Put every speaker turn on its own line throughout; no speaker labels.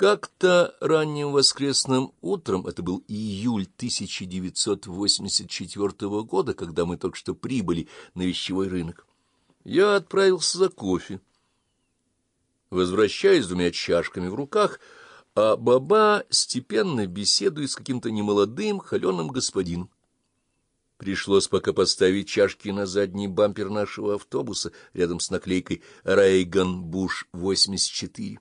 Как-то ранним воскресным утром, это был июль 1984 года, когда мы только что прибыли на вещевой рынок, я отправился за кофе. Возвращаясь с двумя чашками в руках, а баба степенно беседует с каким-то немолодым, холеным господином. Пришлось пока поставить чашки на задний бампер нашего автобуса рядом с наклейкой «Рейган Буш 84».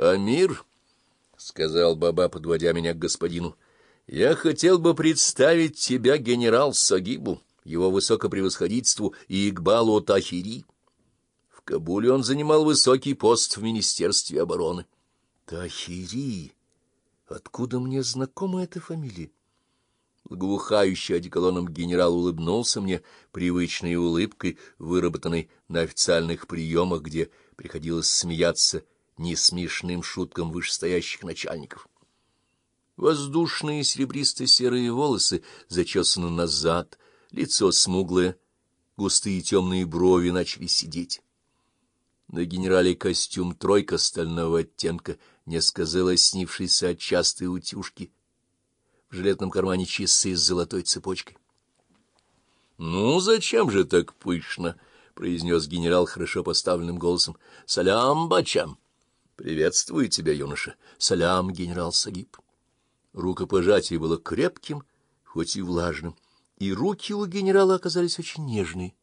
«Амир», — сказал Баба, подводя меня к господину, — «я хотел бы представить тебя генерал Сагибу, его высокопревосходительству и Игбалу Тахири». В Кабуле он занимал высокий пост в Министерстве обороны. «Тахири! Откуда мне знакома эта фамилия?» Благоухающий одеколоном генерал улыбнулся мне привычной улыбкой, выработанной на официальных приемах, где приходилось смеяться несмешным шуткам вышестоящих начальников. Воздушные серебристо-серые волосы зачесаны назад, лицо смуглое, густые темные брови начали сидеть. На генерале костюм тройка стального оттенка, несколько залоснившийся от частой утюжки, в жилетном кармане часы с золотой цепочкой. — Ну, зачем же так пышно? — произнес генерал хорошо поставленным голосом. — Салям, бачам! — Приветствую тебя, юноша. Салям, генерал Сагиб. Рукопожатие было крепким, хоть и влажным, и руки у генерала оказались очень нежные.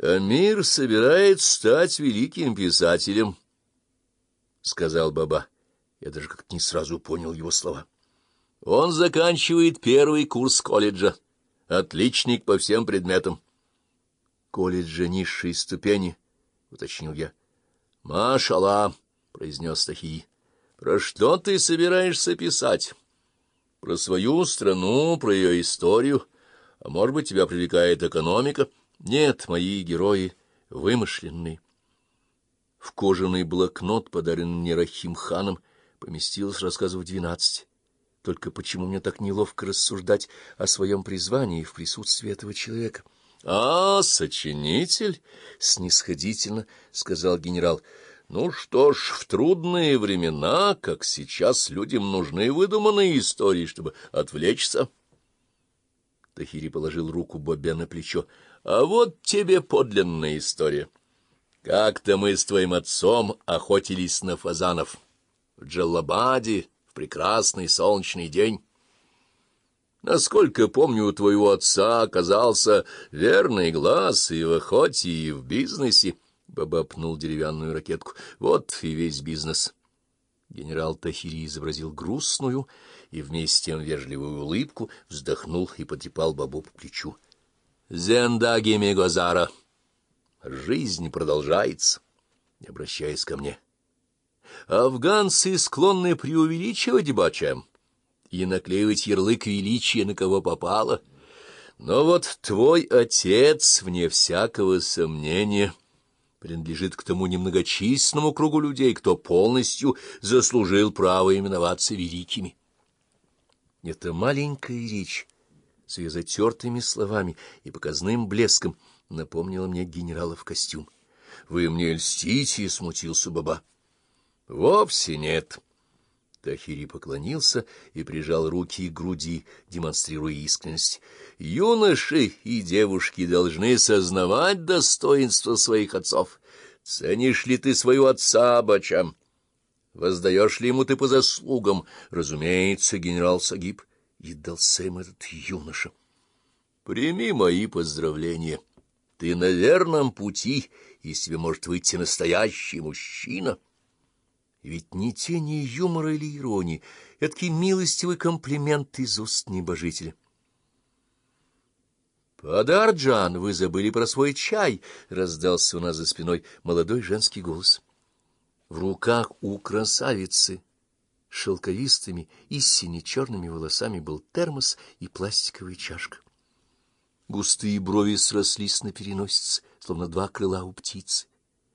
Амир собирает стать великим писателем, — сказал Баба. Я даже как-то не сразу понял его слова. Он заканчивает первый курс колледжа. Отличник по всем предметам. Колледжа низшей ступени, — уточнил я. Машалла! — произнес Тахи. — Про что ты собираешься писать? — Про свою страну, про ее историю. А может быть, тебя привлекает экономика? Нет, мои герои вымышленные. В кожаный блокнот, подаренный мне Рахим ханом, поместилось рассказов двенадцать. Только почему мне так неловко рассуждать о своем призвании в присутствии этого человека? — А, сочинитель! — снисходительно сказал генерал — ну что ж, в трудные времена, как сейчас, людям нужны выдуманные истории, чтобы отвлечься. Тахири положил руку Бобе на плечо. — А вот тебе подлинная история. Как-то мы с твоим отцом охотились на фазанов в Джаллабаде в прекрасный солнечный день. Насколько помню, у твоего отца оказался верный глаз и в охоте, и в бизнесе. Баба пнул деревянную ракетку. Вот и весь бизнес. Генерал Тахири изобразил грустную и вместе с тем вежливую улыбку, вздохнул и потрепал бабу по плечу. «Зендаги Мегозара! Жизнь продолжается!» Обращаясь ко мне. «Афганцы склонны преувеличивать бачем и наклеивать ярлык величия на кого попало. Но вот твой отец, вне всякого сомнения...» принадлежит к тому немногочисленному кругу людей, кто полностью заслужил право именоваться великими. Эта маленькая речь с ее затертыми словами и показным блеском напомнила мне генерала в костюм. — Вы мне льстите, — смутился Баба. — Вовсе нет. Тахири поклонился и прижал руки к груди, демонстрируя искренность. Юноши и девушки должны сознавать достоинство своих отцов. Ценишь ли ты своего отца, Бачам? Воздаешь ли ему ты по заслугам? Разумеется, генерал Сагиб. И дался им этот юноша. Прими мои поздравления. Ты на верном пути, и из тебя может выйти настоящий мужчина. Ведь ни тени юмора или иронии, эдакий милостивый комплимент из уст небожителя. «Падарджан, вы забыли про свой чай!» — раздался у нас за спиной молодой женский голос. В руках у красавицы шелковистыми и сине-черными волосами был термос и пластиковая чашка. Густые брови срослись на переносице, словно два крыла у птицы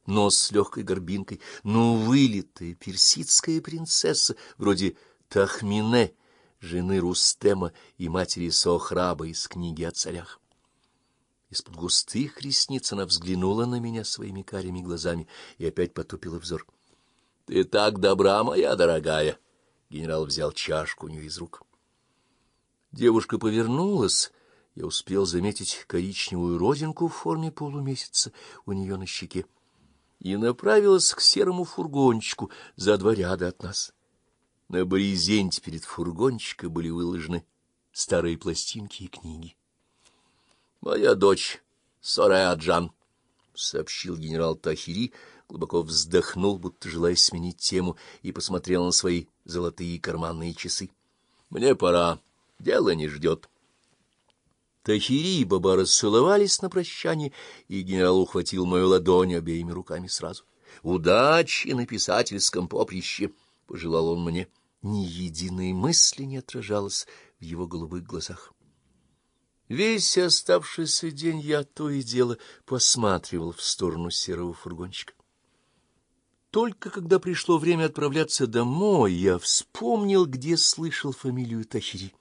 нос с легкой горбинкой, ну, вылитая персидская принцесса, вроде Тахмине, жены Рустема и матери Сохраба из книги о царях. Из-под густых ресниц она взглянула на меня своими карими глазами и опять потупила взор. — Ты так добра, моя дорогая! — генерал взял чашку у нее из рук. Девушка повернулась. Я успел заметить коричневую родинку в форме полумесяца у нее на щеке и направилась к серому фургончику за два ряда от нас. На брезенте перед фургончиком были выложены старые пластинки и книги. — Моя дочь Сорая Джан, — сообщил генерал Тахири, глубоко вздохнул, будто желая сменить тему, и посмотрел на свои золотые карманные часы. — Мне пора, дело не ждет. Тахири и Баба расцеловались на прощание, и генерал ухватил мою ладонь обеими руками сразу. — Удачи на писательском поприще! — пожелал он мне. Ни единой мысли не отражалось в его голубых глазах. Весь оставшийся день я то и дело посматривал в сторону серого фургончика. Только когда пришло время отправляться домой, я вспомнил, где слышал фамилию Тахири.